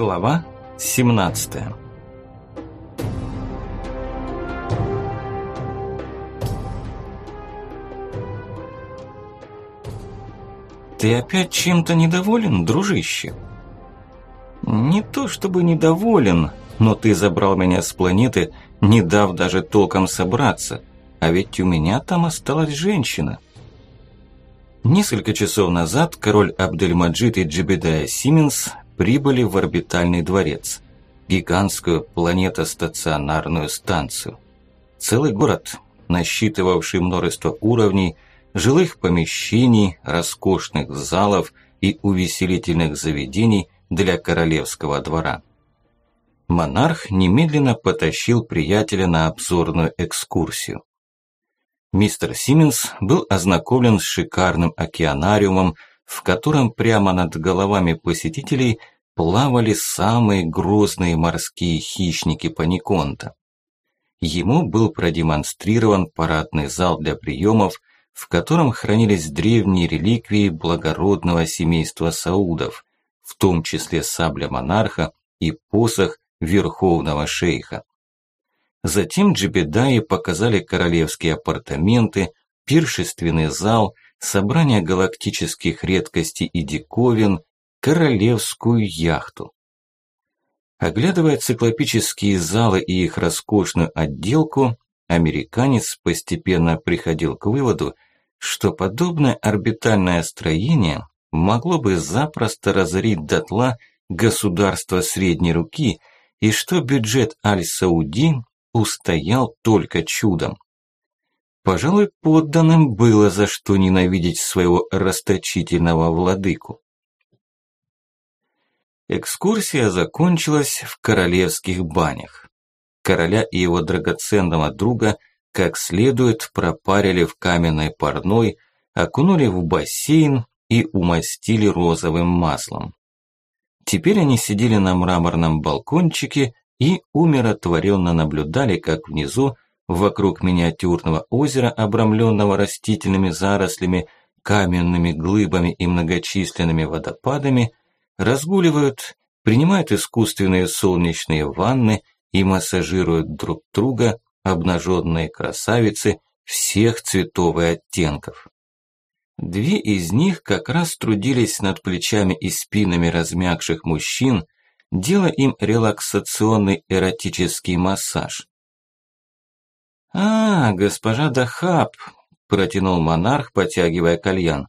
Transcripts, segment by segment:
Глава 17 «Ты опять чем-то недоволен, дружище?» «Не то чтобы недоволен, но ты забрал меня с планеты, не дав даже толком собраться, а ведь у меня там осталась женщина». Несколько часов назад король Абдельмаджид и Джебедая Сименс прибыли в орбитальный дворец, гигантскую планетостационарную станцию. Целый город, насчитывавший множество уровней, жилых помещений, роскошных залов и увеселительных заведений для королевского двора. Монарх немедленно потащил приятеля на обзорную экскурсию. Мистер Симмонс был ознакомлен с шикарным океанариумом, в котором прямо над головами посетителей плавали самые грозные морские хищники Паниконта. Ему был продемонстрирован парадный зал для приемов, в котором хранились древние реликвии благородного семейства Саудов, в том числе сабля монарха и посох верховного шейха. Затем джебедаи показали королевские апартаменты, пиршественный зал – собрание галактических редкостей и диковин, королевскую яхту. Оглядывая циклопические залы и их роскошную отделку, американец постепенно приходил к выводу, что подобное орбитальное строение могло бы запросто разорить дотла государство средней руки и что бюджет Аль-Сауди устоял только чудом. Пожалуй, подданным было за что ненавидеть своего расточительного владыку. Экскурсия закончилась в королевских банях. Короля и его драгоценного друга как следует пропарили в каменной парной, окунули в бассейн и умастили розовым маслом. Теперь они сидели на мраморном балкончике и умиротворенно наблюдали, как внизу Вокруг миниатюрного озера, обрамленного растительными зарослями, каменными глыбами и многочисленными водопадами, разгуливают, принимают искусственные солнечные ванны и массажируют друг друга обнаженные красавицы всех цветов и оттенков. Две из них как раз трудились над плечами и спинами размягших мужчин, делая им релаксационный эротический массаж. «А, госпожа Дахаб», – протянул монарх, потягивая кальян.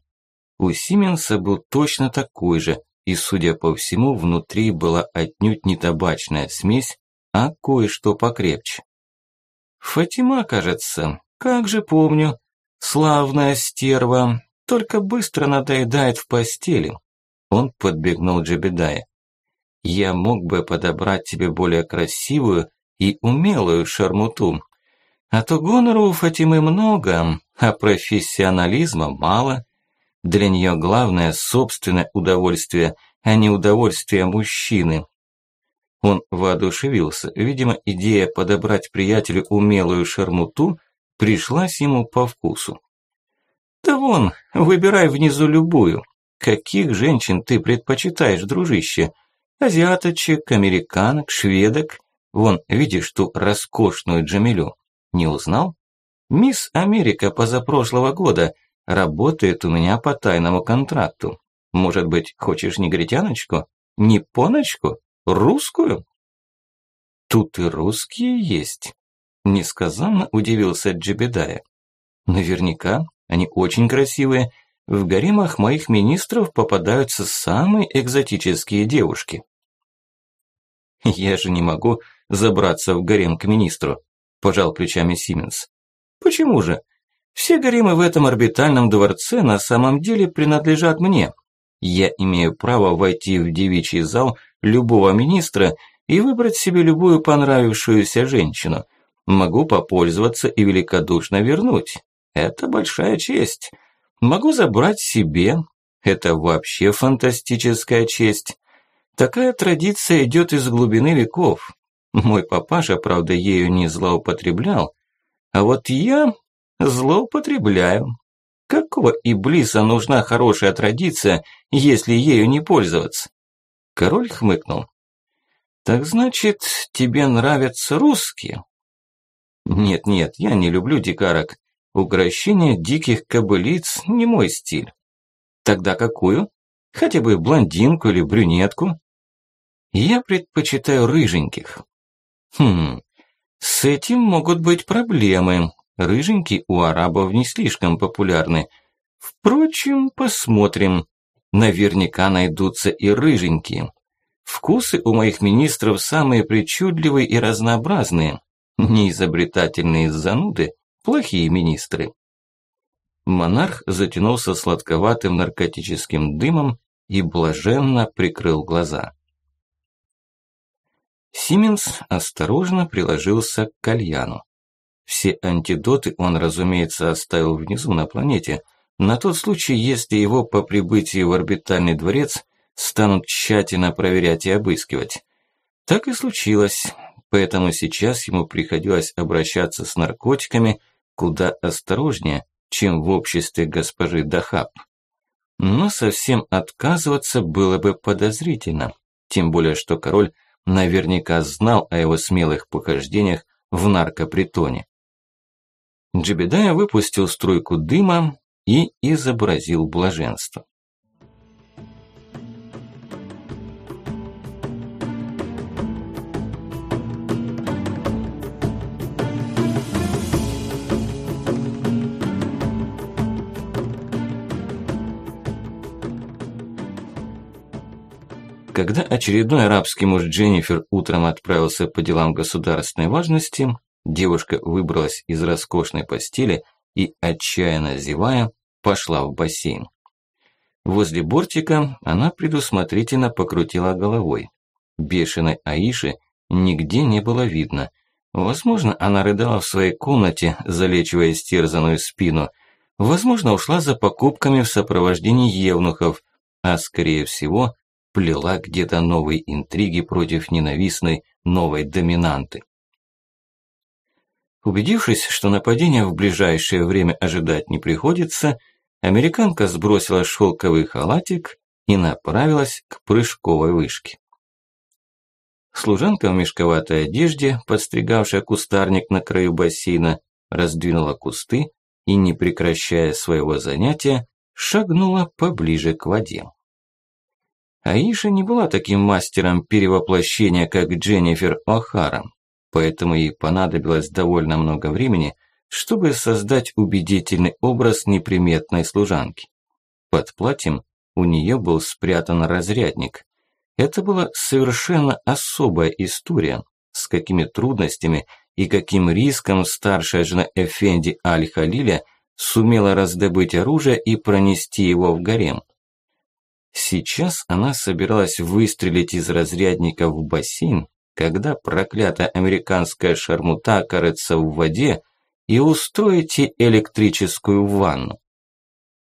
У Сименса был точно такой же, и, судя по всему, внутри была отнюдь не табачная смесь, а кое-что покрепче. «Фатима, кажется, как же помню. Славная стерва, только быстро надоедает в постели». Он подбегнул Джебедая. «Я мог бы подобрать тебе более красивую и умелую шармуту, а то гонору у Фатимы много, а профессионализма мало. Для нее главное собственное удовольствие, а не удовольствие мужчины. Он воодушевился. Видимо, идея подобрать приятелю умелую шармуту пришлась ему по вкусу. «Да вон, выбирай внизу любую. Каких женщин ты предпочитаешь, дружище? Азиаточек, американок, шведок? Вон, видишь ту роскошную Джамилю? Не узнал? Мисс Америка позапрошлого года работает у меня по тайному контракту. Может быть, хочешь негритяночку? Непоночку? Русскую? Тут и русские есть. Несказанно удивился Джебедая. Наверняка, они очень красивые. В гаремах моих министров попадаются самые экзотические девушки. Я же не могу забраться в гарем к министру пожал плечами Сименс. Почему же? Все гаремы в этом орбитальном дворце на самом деле принадлежат мне. Я имею право войти в девичий зал любого министра и выбрать себе любую понравившуюся женщину. Могу попользоваться и великодушно вернуть. Это большая честь. Могу забрать себе. Это вообще фантастическая честь. Такая традиция идет из глубины веков. Мой папаша, правда, ею не злоупотреблял, а вот я злоупотребляю. Какого иблиса нужна хорошая традиция, если ею не пользоваться? Король хмыкнул. Так значит, тебе нравятся русские? Нет-нет, я не люблю дикарок. Укращение диких кобылиц не мой стиль. Тогда какую? Хотя бы блондинку или брюнетку? Я предпочитаю рыженьких. Хм, с этим могут быть проблемы. Рыженькие у арабов не слишком популярны. Впрочем, посмотрим. Наверняка найдутся и рыженькие. Вкусы у моих министров самые причудливые и разнообразные. Неизобретательные зануды, плохие министры. Монарх затянулся сладковатым наркотическим дымом и блаженно прикрыл глаза. Сименс осторожно приложился к кальяну. Все антидоты он, разумеется, оставил внизу на планете, на тот случай, если его по прибытии в орбитальный дворец станут тщательно проверять и обыскивать. Так и случилось, поэтому сейчас ему приходилось обращаться с наркотиками куда осторожнее, чем в обществе госпожи Дахаб. Но совсем отказываться было бы подозрительно, тем более что король наверняка знал о его смелых похождениях в наркопритоне. Джебедая выпустил струйку дыма и изобразил блаженство. Когда очередной арабский муж Дженнифер утром отправился по делам государственной важности, девушка выбралась из роскошной постели и, отчаянно зевая, пошла в бассейн. Возле бортика она предусмотрительно покрутила головой. Бешеной Аиши нигде не было видно. Возможно, она рыдала в своей комнате, залечивая стерзанную спину. Возможно, ушла за покупками в сопровождении евнухов, а скорее всего, плела где-то новые интриги против ненавистной новой доминанты. Убедившись, что нападения в ближайшее время ожидать не приходится, американка сбросила шелковый халатик и направилась к прыжковой вышке. Служанка в мешковатой одежде, подстригавшая кустарник на краю бассейна, раздвинула кусты и, не прекращая своего занятия, шагнула поближе к воде. Аиша не была таким мастером перевоплощения, как Дженнифер О'Хара, поэтому ей понадобилось довольно много времени, чтобы создать убедительный образ неприметной служанки. Под платьем у нее был спрятан разрядник. Это была совершенно особая история, с какими трудностями и каким риском старшая жена Эфенди Аль-Халиля сумела раздобыть оружие и пронести его в гарем. Сейчас она собиралась выстрелить из разрядника в бассейн, когда проклятая американская шармута окажется в воде и устроить электрическую ванну.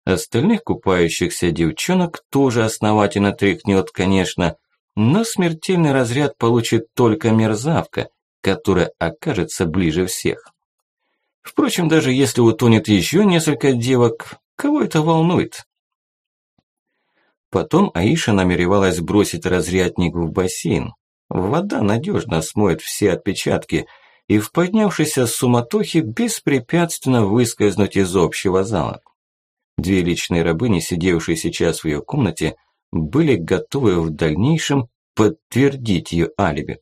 Остальных купающихся девчонок тоже основательно тряхнет, конечно, но смертельный разряд получит только мерзавка, которая окажется ближе всех. Впрочем, даже если утонет еще несколько девок, кого это волнует? Потом Аиша намеревалась бросить разрядник в бассейн. Вода надежно смоет все отпечатки и в поднявшейся суматохе беспрепятственно выскользнуть из общего зала. Две личные рабыни, сидевшие сейчас в ее комнате, были готовы в дальнейшем подтвердить ее алиби.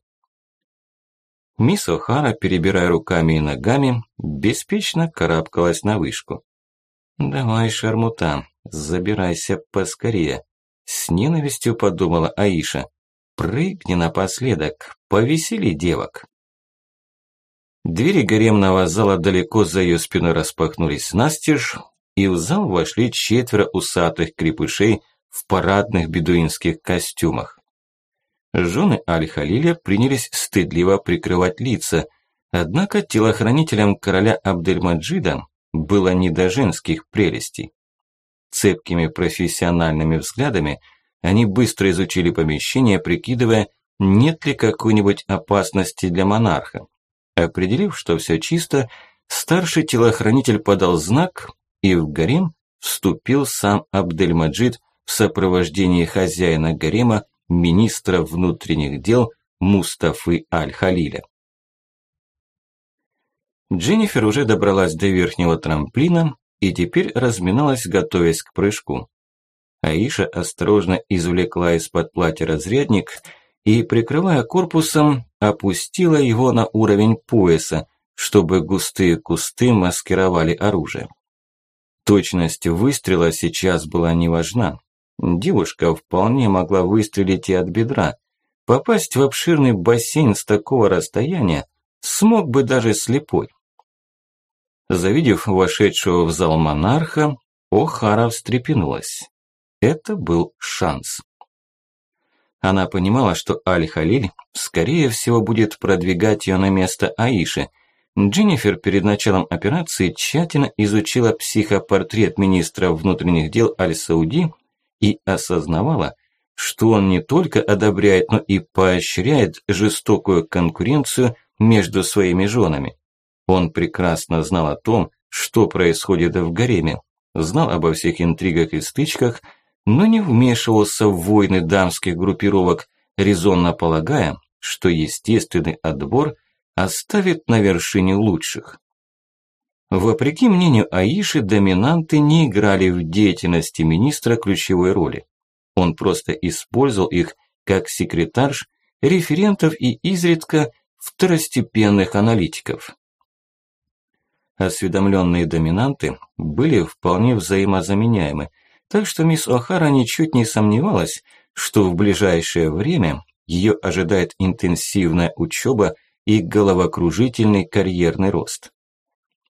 Мисс О'Хара, перебирая руками и ногами, беспечно карабкалась на вышку. «Давай, шармута, забирайся поскорее», с ненавистью подумала Аиша. Прыгни напоследок, повесели девок. Двери гаремного зала далеко за ее спиной распахнулись настежь, и в зал вошли четверо усатых крепышей в парадных бедуинских костюмах. Жены Аль-Халиля принялись стыдливо прикрывать лица, однако телохранителям короля Абдельмаджида было не до женских прелестей. Цепкими профессиональными взглядами они быстро изучили помещение, прикидывая, нет ли какой-нибудь опасности для монарха. Определив, что все чисто, старший телохранитель подал знак, и в гарем вступил сам Абдельмаджид в сопровождении хозяина гарема, министра внутренних дел Мустафы Аль-Халиля. Дженнифер уже добралась до верхнего трамплина и теперь разминалась, готовясь к прыжку. Аиша осторожно извлекла из-под платья разрядник и, прикрывая корпусом, опустила его на уровень пояса, чтобы густые кусты маскировали оружие. Точность выстрела сейчас была не важна. Девушка вполне могла выстрелить и от бедра. Попасть в обширный бассейн с такого расстояния смог бы даже слепой. Завидев вошедшего в зал монарха, О'Хара встрепенулась. Это был шанс. Она понимала, что Аль-Халиль, скорее всего, будет продвигать ее на место Аиши. Дженнифер перед началом операции тщательно изучила психопортрет министра внутренних дел Аль-Сауди и осознавала, что он не только одобряет, но и поощряет жестокую конкуренцию между своими женами. Он прекрасно знал о том, что происходит в гареме, знал обо всех интригах и стычках, но не вмешивался в войны дамских группировок, резонно полагая, что естественный отбор оставит на вершине лучших. Вопреки мнению Аиши, доминанты не играли в деятельности министра ключевой роли. Он просто использовал их как секретарш, референтов и изредка второстепенных аналитиков. Осведомленные доминанты были вполне взаимозаменяемы – так что мисс О'Хара ничуть не сомневалась, что в ближайшее время ее ожидает интенсивная учеба и головокружительный карьерный рост.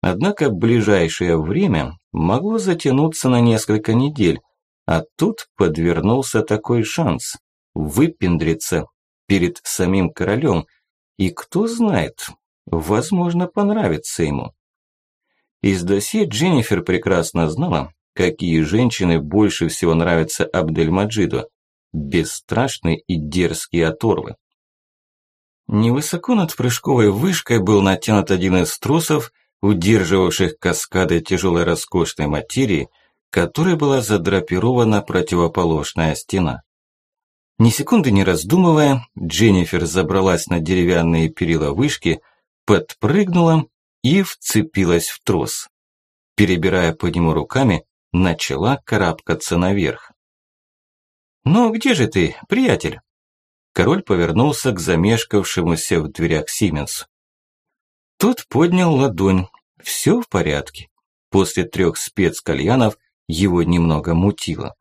Однако ближайшее время могло затянуться на несколько недель, а тут подвернулся такой шанс выпендриться перед самим королем, и кто знает, возможно, понравится ему. Из досье Дженнифер прекрасно знала, какие женщины больше всего нравятся Абдельмаджиду. Бесстрашные и дерзкие оторвы. Невысоко над прыжковой вышкой был натянут один из тросов, удерживавших каскады тяжелой роскошной материи, которой была задрапирована противоположная стена. Ни секунды не раздумывая, Дженнифер забралась на деревянные перила вышки, подпрыгнула и вцепилась в трос. Перебирая по нему руками, начала карабкаться наверх. «Ну где же ты, приятель?» Король повернулся к замешкавшемуся в дверях Сименсу. Тот поднял ладонь. Все в порядке. После трех спецкальянов его немного мутило.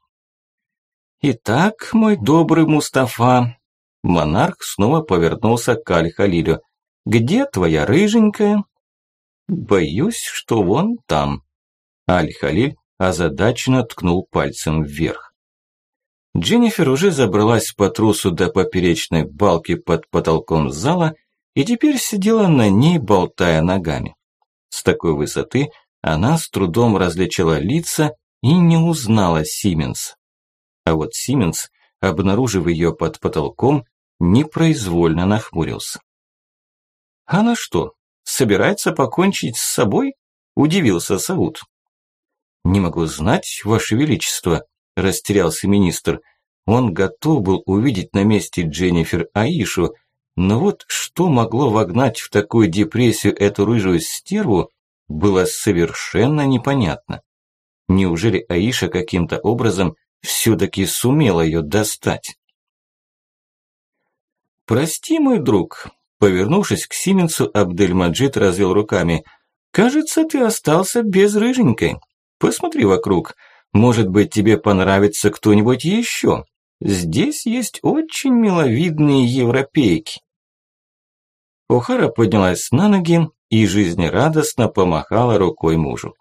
«Итак, мой добрый Мустафа...» Монарх снова повернулся к Аль-Халилю. «Где твоя рыженькая?» «Боюсь, что вон там». Аль-Халиль озадаченно ткнул пальцем вверх. Дженнифер уже забралась по трусу до поперечной балки под потолком зала и теперь сидела на ней, болтая ногами. С такой высоты она с трудом различила лица и не узнала Сименс. А вот Сименс, обнаружив ее под потолком, непроизвольно нахмурился. «Она что, собирается покончить с собой?» – удивился Сауд. «Не могу знать, Ваше Величество», – растерялся министр. Он готов был увидеть на месте Дженнифер Аишу, но вот что могло вогнать в такую депрессию эту рыжую стерву, было совершенно непонятно. Неужели Аиша каким-то образом все-таки сумела ее достать? «Прости, мой друг», – повернувшись к Сименсу, Абдельмаджид развел руками. «Кажется, ты остался без рыженькой». Посмотри вокруг. Может быть, тебе понравится кто-нибудь еще. Здесь есть очень миловидные европейки. Охара поднялась на ноги и жизнерадостно помахала рукой мужу.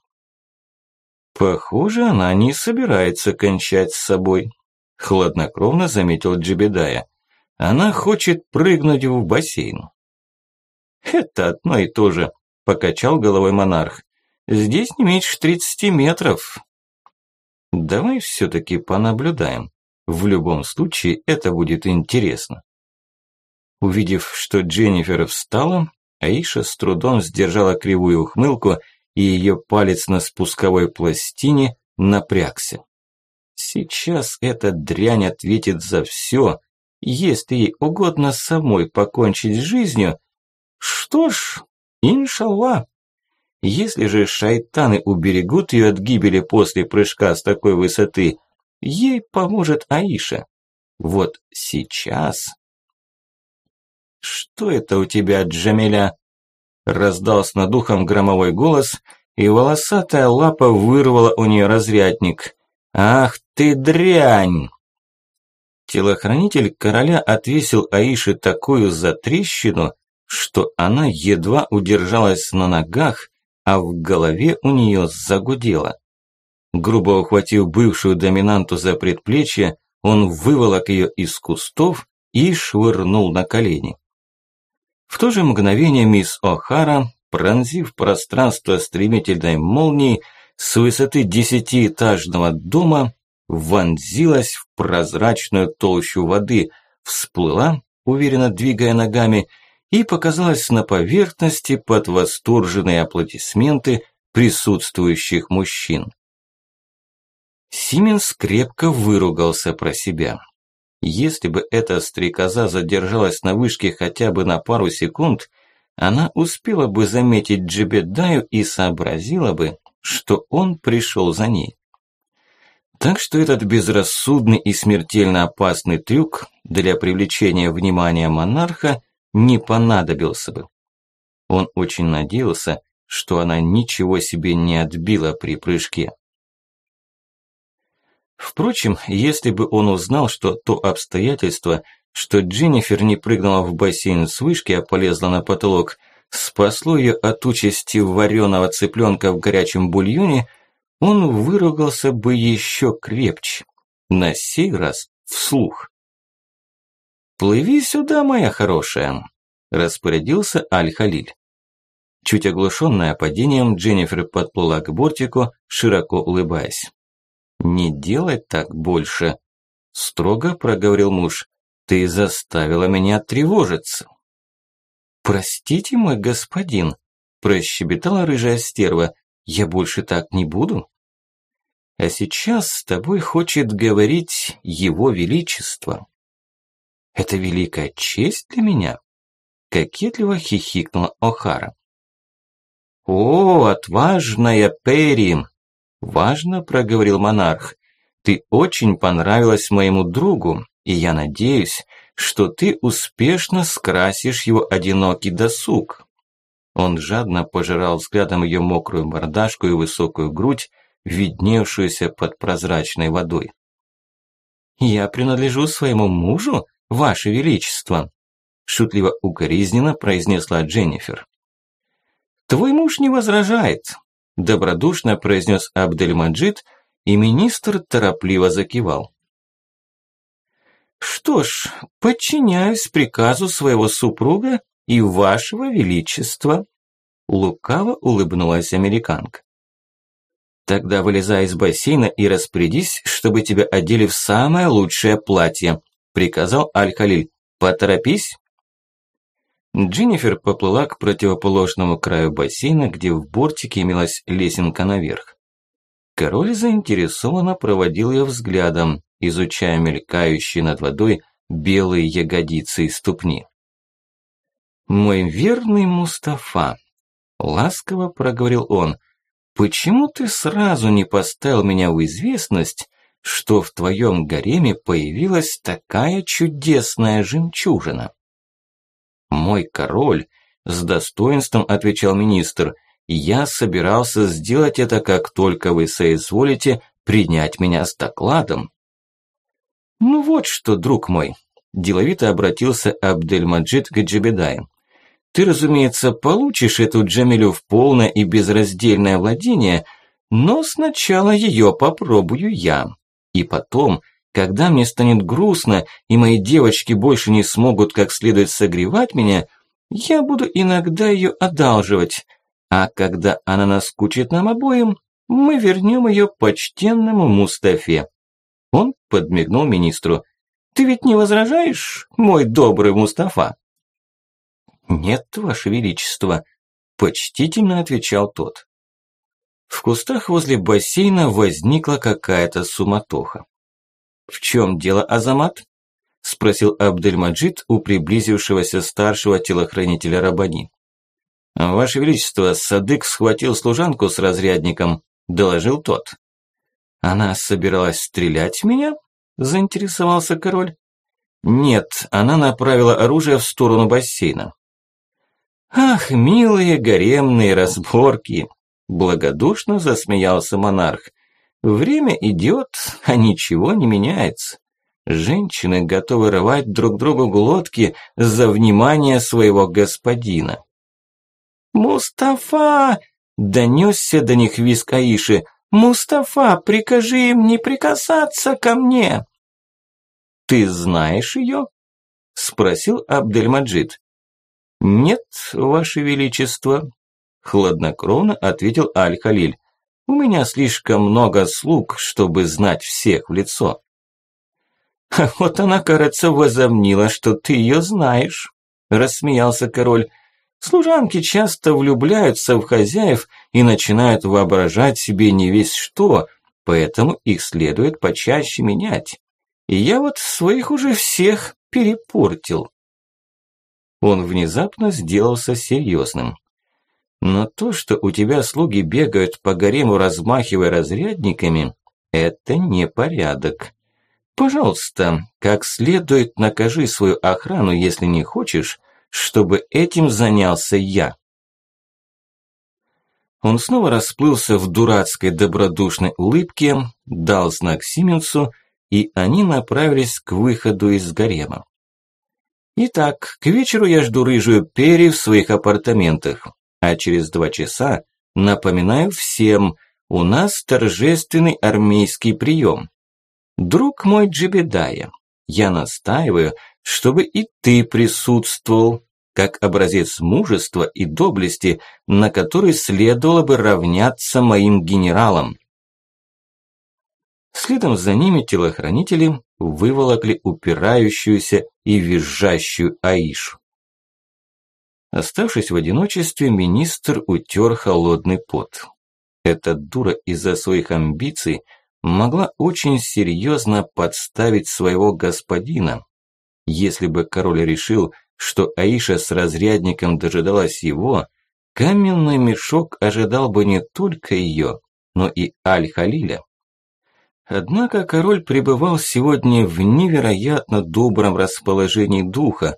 Похоже, она не собирается кончать с собой, хладнокровно заметил Джебедая. Она хочет прыгнуть в бассейн. Это одно и то же, покачал головой монарх. Здесь не меньше 30 метров. Давай все-таки понаблюдаем. В любом случае это будет интересно. Увидев, что Дженнифер встала, Аиша с трудом сдержала кривую ухмылку, и ее палец на спусковой пластине напрягся. Сейчас эта дрянь ответит за все, если ей угодно самой покончить с жизнью, что ж, иншаллах. Если же шайтаны уберегут ее от гибели после прыжка с такой высоты, ей поможет Аиша. Вот сейчас... «Что это у тебя, Джамиля?» Раздался над ухом громовой голос, и волосатая лапа вырвала у нее разрядник. «Ах ты дрянь!» Телохранитель короля отвесил Аише такую затрещину, что она едва удержалась на ногах, а в голове у нее загудело. Грубо ухватив бывшую доминанту за предплечье, он выволок ее из кустов и швырнул на колени. В то же мгновение мисс О'Хара, пронзив пространство стремительной молнией с высоты десятиэтажного дома, вонзилась в прозрачную толщу воды, всплыла, уверенно двигая ногами, и показалась на поверхности под восторженные аплодисменты присутствующих мужчин. Сименс крепко выругался про себя. Если бы эта стрекоза задержалась на вышке хотя бы на пару секунд, она успела бы заметить Джебедаю и сообразила бы, что он пришел за ней. Так что этот безрассудный и смертельно опасный трюк для привлечения внимания монарха не понадобился бы. Он очень надеялся, что она ничего себе не отбила при прыжке. Впрочем, если бы он узнал, что то обстоятельство, что Дженнифер не прыгнула в бассейн с вышки, а полезла на потолок, спасло ее от участи вареного цыпленка в горячем бульоне, он выругался бы еще крепче, на сей раз вслух. «Плыви сюда, моя хорошая», – распорядился Аль-Халиль. Чуть оглушенная падением, Дженнифер подплыла к бортику, широко улыбаясь. «Не делай так больше», – строго проговорил муж. «Ты заставила меня тревожиться». «Простите, мой господин», – прощебетала рыжая стерва. «Я больше так не буду». «А сейчас с тобой хочет говорить его величество». Это великая честь для меня?» Кокетливо хихикнула О'Хара. «О, отважная Перри!» «Важно», – проговорил монарх. «Ты очень понравилась моему другу, и я надеюсь, что ты успешно скрасишь его одинокий досуг». Он жадно пожирал взглядом ее мокрую мордашку и высокую грудь, видневшуюся под прозрачной водой. «Я принадлежу своему мужу?» Ваше Величество!» Шутливо укоризненно произнесла Дженнифер. «Твой муж не возражает», – добродушно произнес Абдельмаджид, и министр торопливо закивал. «Что ж, подчиняюсь приказу своего супруга и вашего величества», – лукаво улыбнулась американка. «Тогда вылезай из бассейна и распорядись, чтобы тебя одели в самое лучшее платье», приказал Аль-Халиль. «Поторопись!» Дженнифер поплыла к противоположному краю бассейна, где в бортике имелась лесенка наверх. Король заинтересованно проводил ее взглядом, изучая мелькающие над водой белые ягодицы и ступни. «Мой верный Мустафа», – ласково проговорил он, – «почему ты сразу не поставил меня в известность, что в твоем гареме появилась такая чудесная жемчужина. Мой король, с достоинством отвечал министр, я собирался сделать это, как только вы соизволите принять меня с докладом. Ну вот что, друг мой, деловито обратился Абдельмаджид к Джебедаю. Ты, разумеется, получишь эту Джамилю в полное и безраздельное владение, но сначала ее попробую я. И потом, когда мне станет грустно, и мои девочки больше не смогут как следует согревать меня, я буду иногда ее одалживать. А когда она наскучит нам обоим, мы вернем ее почтенному Мустафе. Он подмигнул министру. Ты ведь не возражаешь, мой добрый Мустафа? Нет, ваше величество, почтительно отвечал тот. В кустах возле бассейна возникла какая-то суматоха. «В чем дело, Азамат?» спросил Абдельмаджид у приблизившегося старшего телохранителя Рабани. «Ваше Величество, Садык схватил служанку с разрядником», – доложил тот. «Она собиралась стрелять в меня?» – заинтересовался король. «Нет, она направила оружие в сторону бассейна». «Ах, милые гаремные разборки!» – благодушно засмеялся монарх. «Время идет, а ничего не меняется. Женщины готовы рвать друг другу глотки за внимание своего господина. «Мустафа!» – донесся до них виск Аиши. «Мустафа, прикажи им не прикасаться ко мне!» «Ты знаешь ее?» – спросил Абдельмаджид. «Нет, ваше величество», – хладнокровно ответил Аль-Халиль. «У меня слишком много слуг, чтобы знать всех в лицо». «А вот она, кажется, возомнила, что ты ее знаешь», – рассмеялся король. «Служанки часто влюбляются в хозяев и начинают воображать себе не весь что, поэтому их следует почаще менять. И я вот своих уже всех перепортил». Он внезапно сделался серьезным. «Но то, что у тебя слуги бегают по гарему, размахивая разрядниками, это не порядок. Пожалуйста, как следует накажи свою охрану, если не хочешь, чтобы этим занялся я. Он снова расплылся в дурацкой добродушной улыбке, дал знак Сименсу, и они направились к выходу из гарема. Итак, к вечеру я жду рыжую Пери в своих апартаментах, а через два часа напоминаю всем, у нас торжественный армейский прием. Друг мой Джибедая, я настаиваю, чтобы и ты присутствовал, как образец мужества и доблести, на который следовало бы равняться моим генералам. Следом за ними телохранители выволокли упирающуюся и визжащую Аишу. Оставшись в одиночестве, министр утер холодный пот. Эта дура из-за своих амбиций – могла очень серьезно подставить своего господина. Если бы король решил, что Аиша с разрядником дожидалась его, каменный мешок ожидал бы не только ее, но и Аль-Халиля. Однако король пребывал сегодня в невероятно добром расположении духа,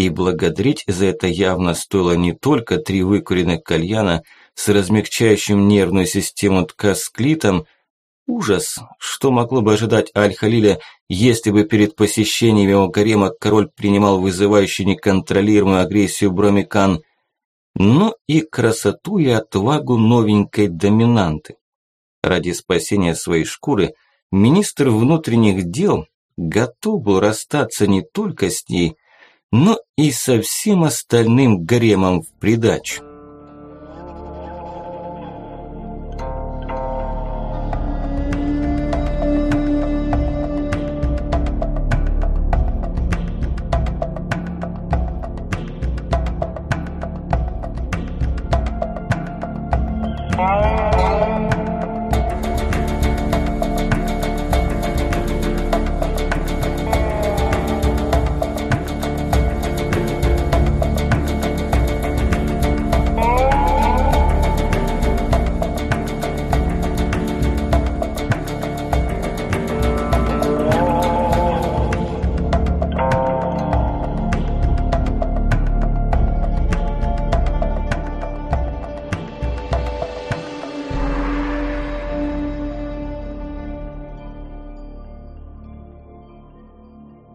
и благодарить за это явно стоило не только три выкуренных кальяна с размягчающим нервную систему ткасклитом, Ужас, что могло бы ожидать Аль-Халиля, если бы перед посещением его гарема король принимал вызывающую неконтролируемую агрессию Бромикан, но и красоту и отвагу новенькой доминанты. Ради спасения своей шкуры министр внутренних дел готов был расстаться не только с ней, но и со всем остальным гаремом в придачу.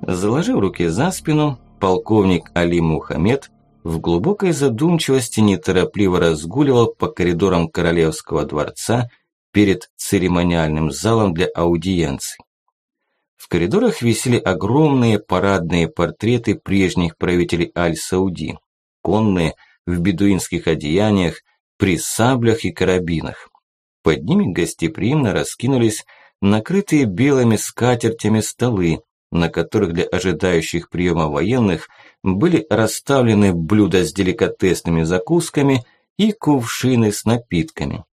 Заложив руки за спину, полковник Али Мухаммед в глубокой задумчивости неторопливо разгуливал по коридорам Королевского дворца перед церемониальным залом для аудиенций. В коридорах висели огромные парадные портреты прежних правителей Аль-Сауди, конные, в бедуинских одеяниях, при саблях и карабинах. Под ними гостеприимно раскинулись накрытые белыми скатертями столы, на которых для ожидающих приема военных были расставлены блюда с деликатесными закусками и кувшины с напитками.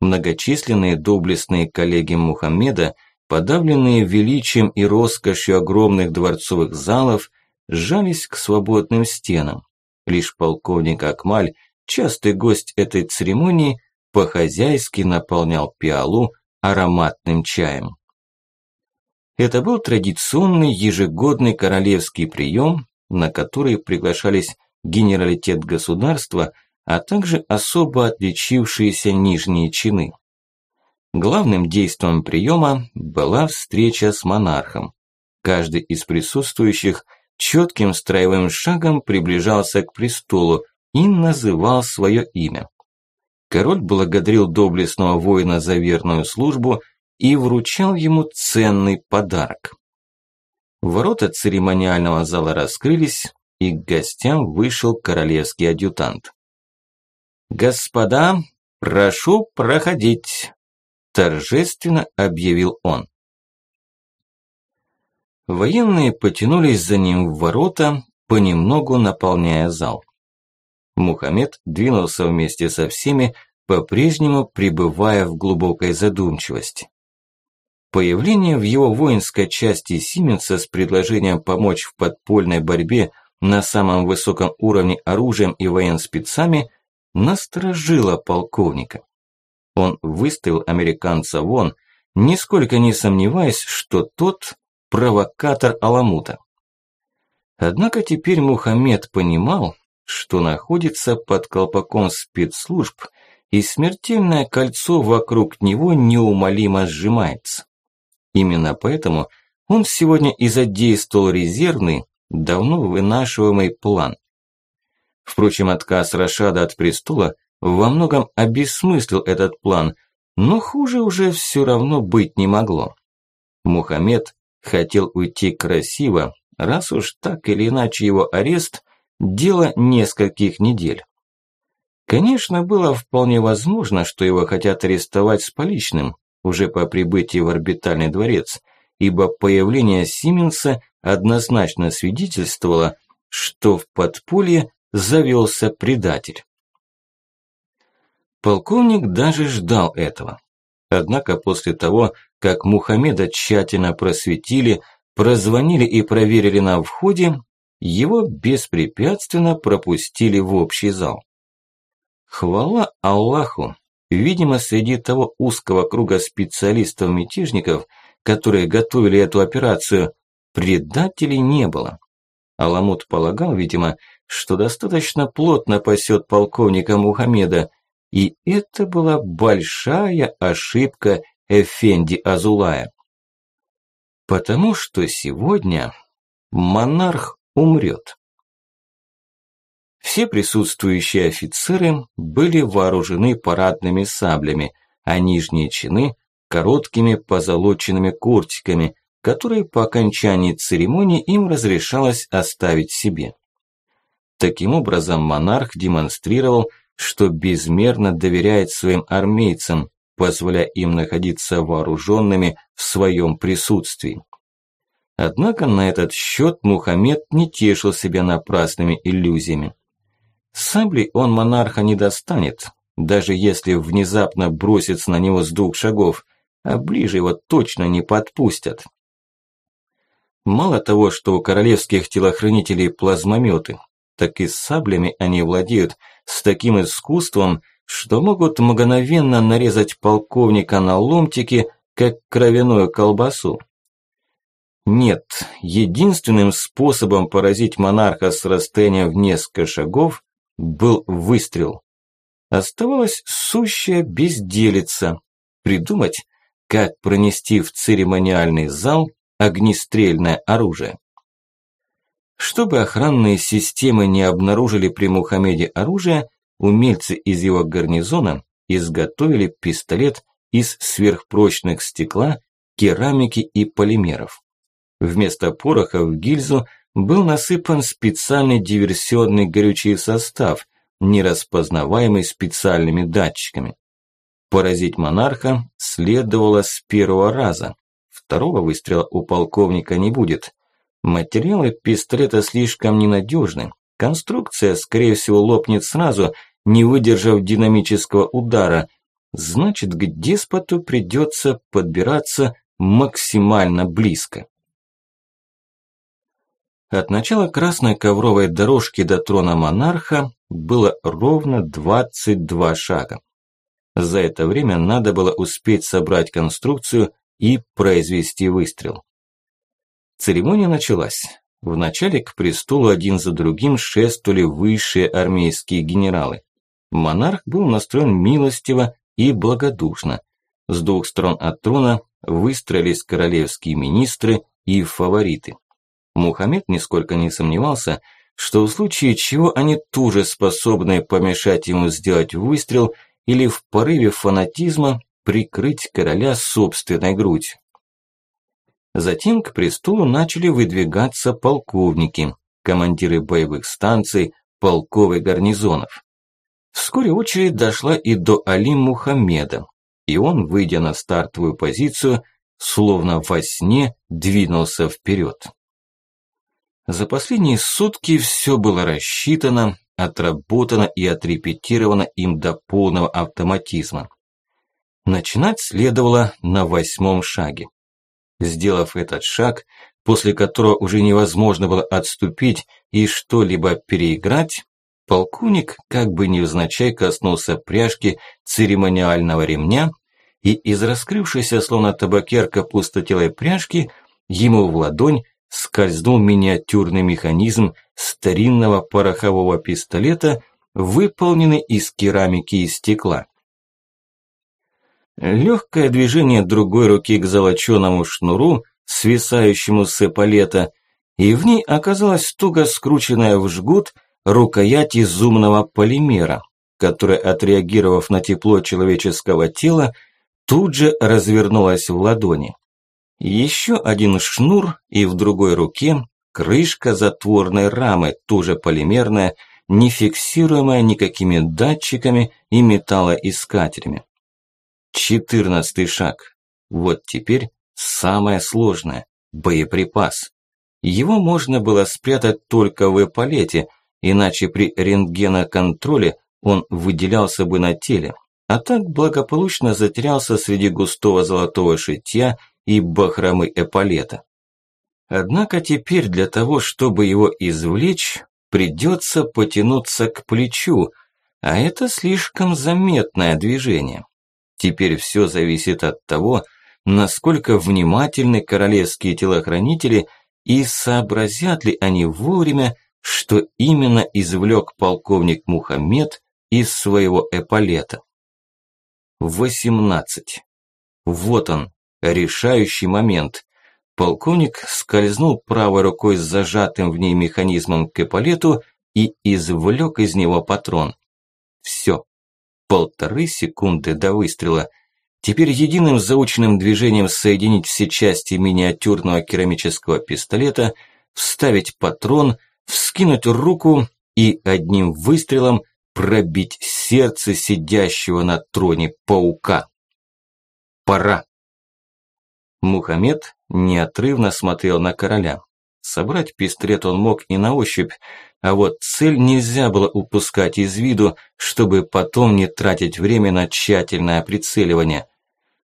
Многочисленные доблестные коллеги Мухаммеда подавленные величием и роскошью огромных дворцовых залов, сжались к свободным стенам. Лишь полковник Акмаль, частый гость этой церемонии, по-хозяйски наполнял пиалу ароматным чаем. Это был традиционный ежегодный королевский прием, на который приглашались генералитет государства, а также особо отличившиеся нижние чины. Главным действием приема была встреча с монархом. Каждый из присутствующих четким строевым шагом приближался к престолу и называл свое имя. Король благодарил доблестного воина за верную службу и вручал ему ценный подарок. Ворота церемониального зала раскрылись, и к гостям вышел королевский адъютант. «Господа, прошу проходить», – торжественно объявил он. Военные потянулись за ним в ворота, понемногу наполняя зал. Мухаммед двинулся вместе со всеми, по-прежнему пребывая в глубокой задумчивости. Появление в его воинской части Сименса с предложением помочь в подпольной борьбе на самом высоком уровне оружием и военспецами насторожило полковника. Он выставил американца вон, нисколько не сомневаясь, что тот провокатор Аламута. Однако теперь Мухаммед понимал, что находится под колпаком спецслужб, и смертельное кольцо вокруг него неумолимо сжимается. Именно поэтому он сегодня и задействовал резервный, давно вынашиваемый план. Впрочем, отказ Рашада от престола во многом обесмыслил этот план, но хуже уже все равно быть не могло. Мухаммед хотел уйти красиво, раз уж так или иначе его арест – дело нескольких недель. Конечно, было вполне возможно, что его хотят арестовать с поличным, уже по прибытии в орбитальный дворец, ибо появление Сименса однозначно свидетельствовало, что в подполье завелся предатель. Полковник даже ждал этого. Однако после того, как Мухаммеда тщательно просветили, прозвонили и проверили на входе, его беспрепятственно пропустили в общий зал. Хвала Аллаху, Видимо, среди того узкого круга специалистов-мятежников, которые готовили эту операцию, предателей не было. Аламут полагал, видимо, что достаточно плотно пасет полковника Мухаммеда, и это была большая ошибка Эфенди Азулая. Потому что сегодня монарх умрет. Все присутствующие офицеры были вооружены парадными саблями, а нижние чины – короткими позолоченными кортиками, которые по окончании церемонии им разрешалось оставить себе. Таким образом, монарх демонстрировал, что безмерно доверяет своим армейцам, позволяя им находиться вооруженными в своем присутствии. Однако на этот счет Мухаммед не тешил себя напрасными иллюзиями. Саблей он монарха не достанет, даже если внезапно бросится на него с двух шагов, а ближе его точно не подпустят. Мало того, что у королевских телохранителей плазмометы, так и саблями они владеют с таким искусством, что могут мгновенно нарезать полковника на ломтики, как кровяную колбасу. Нет, единственным способом поразить монарха с расстояния в несколько шагов был выстрел. Оставалась сущая безделица – придумать, как пронести в церемониальный зал огнестрельное оружие. Чтобы охранные системы не обнаружили при Мухаммеде оружие, умельцы из его гарнизона изготовили пистолет из сверхпрочных стекла, керамики и полимеров. Вместо пороха в гильзу – был насыпан специальный диверсионный горючий состав, нераспознаваемый специальными датчиками. Поразить монарха следовало с первого раза. Второго выстрела у полковника не будет. Материалы пистолета слишком ненадежны. Конструкция, скорее всего, лопнет сразу, не выдержав динамического удара. Значит, к деспоту придется подбираться максимально близко. От начала красной ковровой дорожки до трона монарха было ровно 22 шага. За это время надо было успеть собрать конструкцию и произвести выстрел. Церемония началась. Вначале к престолу один за другим шествовали высшие армейские генералы. Монарх был настроен милостиво и благодушно. С двух сторон от трона выстроились королевские министры и фавориты. Мухаммед нисколько не сомневался, что в случае чего они тоже способны помешать ему сделать выстрел или в порыве фанатизма прикрыть короля собственной грудью. Затем к престолу начали выдвигаться полковники, командиры боевых станций, полков гарнизонов. Вскоре очередь дошла и до Али Мухаммеда, и он, выйдя на стартовую позицию, словно во сне двинулся вперед. За последние сутки все было рассчитано, отработано и отрепетировано им до полного автоматизма. Начинать следовало на восьмом шаге. Сделав этот шаг, после которого уже невозможно было отступить и что-либо переиграть, полковник как бы невзначай коснулся пряжки церемониального ремня, и из раскрывшейся словно табакерка пустотелой пряжки ему в ладонь скользнул миниатюрный механизм старинного порохового пистолета, выполненный из керамики и стекла. Легкое движение другой руки к золоченому шнуру, свисающему с эполета, и в ней оказалась туго скрученная в жгут рукоять изумного полимера, которая, отреагировав на тепло человеческого тела, тут же развернулась в ладони. Еще один шнур и в другой руке крышка затворной рамы, тоже полимерная, не фиксируемая никакими датчиками и металлоискателями. Четырнадцатый шаг. Вот теперь самое сложное – боеприпас. Его можно было спрятать только в эполете, иначе при рентгеноконтроле он выделялся бы на теле, а так благополучно затерялся среди густого золотого шитья и бахромы эполета. Однако теперь для того, чтобы его извлечь, придется потянуться к плечу, а это слишком заметное движение. Теперь все зависит от того, насколько внимательны королевские телохранители и сообразят ли они вовремя, что именно извлек полковник Мухаммед из своего эполета. 18. Вот он, решающий момент. Полковник скользнул правой рукой с зажатым в ней механизмом к эполету и извлек из него патрон. Все. Полторы секунды до выстрела. Теперь единым заученным движением соединить все части миниатюрного керамического пистолета, вставить патрон, вскинуть руку и одним выстрелом пробить сердце сидящего на троне паука. Пора. Мухаммед неотрывно смотрел на короля. Собрать пистолет он мог и на ощупь, а вот цель нельзя было упускать из виду, чтобы потом не тратить время на тщательное прицеливание.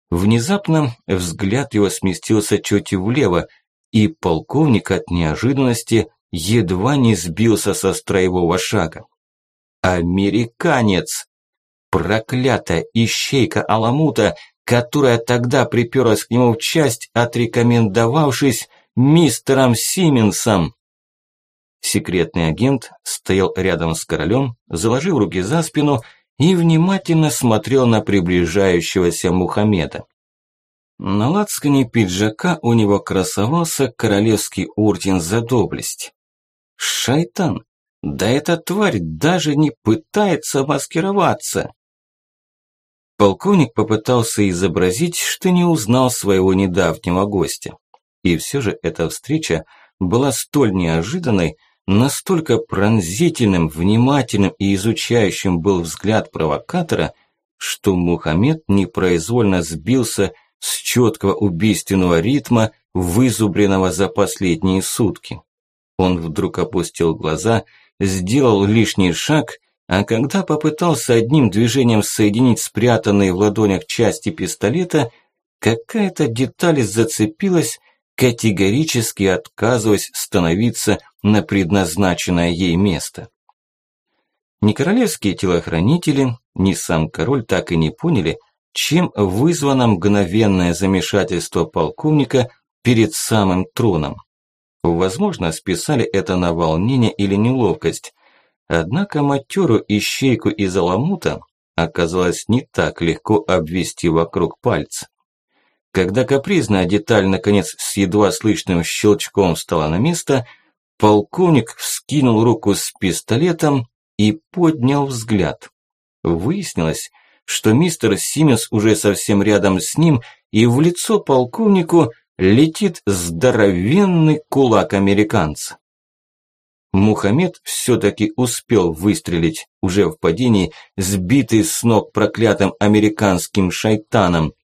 Внезапно взгляд его сместился чуть влево, и полковник от неожиданности едва не сбился со строевого шага. Американец! Проклятая ищейка Аламута которая тогда приперлась к нему в часть, отрекомендовавшись мистером Сименсом. Секретный агент стоял рядом с королем, заложив руки за спину и внимательно смотрел на приближающегося Мухаммеда. На лацкане пиджака у него красовался королевский орден за доблесть. Шайтан! Да эта тварь даже не пытается маскироваться! Полковник попытался изобразить, что не узнал своего недавнего гостя. И все же эта встреча была столь неожиданной, настолько пронзительным, внимательным и изучающим был взгляд провокатора, что Мухаммед непроизвольно сбился с четкого убийственного ритма, вызубренного за последние сутки. Он вдруг опустил глаза, сделал лишний шаг а когда попытался одним движением соединить спрятанные в ладонях части пистолета, какая-то деталь зацепилась, категорически отказываясь становиться на предназначенное ей место. Ни королевские телохранители, ни сам король так и не поняли, чем вызвано мгновенное замешательство полковника перед самым троном. Возможно, списали это на волнение или неловкость. Однако матеру ищейку из Аламута оказалось не так легко обвести вокруг пальца. Когда капризная деталь наконец с едва слышным щелчком встала на место, полковник вскинул руку с пистолетом и поднял взгляд. Выяснилось, что мистер Сименс уже совсем рядом с ним, и в лицо полковнику летит здоровенный кулак американца. Мухаммед все-таки успел выстрелить, уже в падении, сбитый с ног проклятым американским шайтаном.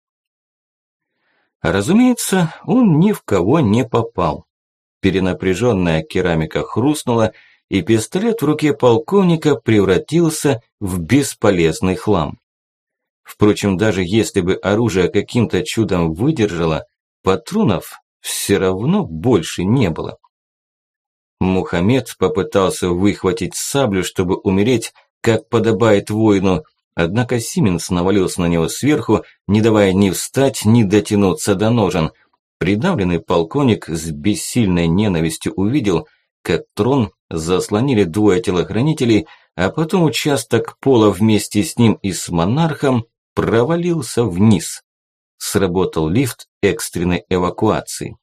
Разумеется, он ни в кого не попал. Перенапряженная керамика хрустнула, и пистолет в руке полковника превратился в бесполезный хлам. Впрочем, даже если бы оружие каким-то чудом выдержало, патронов все равно больше не было. Мухаммед попытался выхватить саблю, чтобы умереть, как подобает воину, однако Сименс навалился на него сверху, не давая ни встать, ни дотянуться до ножен. Придавленный полковник с бессильной ненавистью увидел, как трон заслонили двое телохранителей, а потом участок пола вместе с ним и с монархом провалился вниз. Сработал лифт экстренной эвакуации.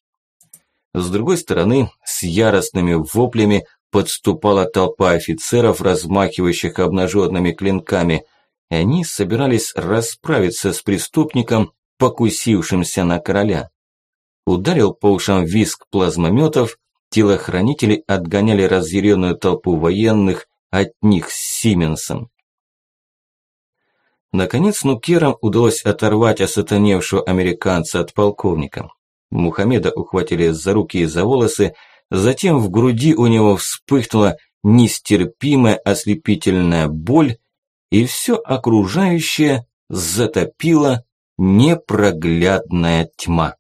С другой стороны, с яростными воплями подступала толпа офицеров, размахивающих обнаженными клинками. И они собирались расправиться с преступником, покусившимся на короля. Ударил по ушам виск плазмометов, телохранители отгоняли разъяренную толпу военных от них с Сименсом. Наконец нукерам удалось оторвать осатаневшего американца от полковника. Мухаммеда ухватили за руки и за волосы, затем в груди у него вспыхнула нестерпимая ослепительная боль, и все окружающее затопила непроглядная тьма.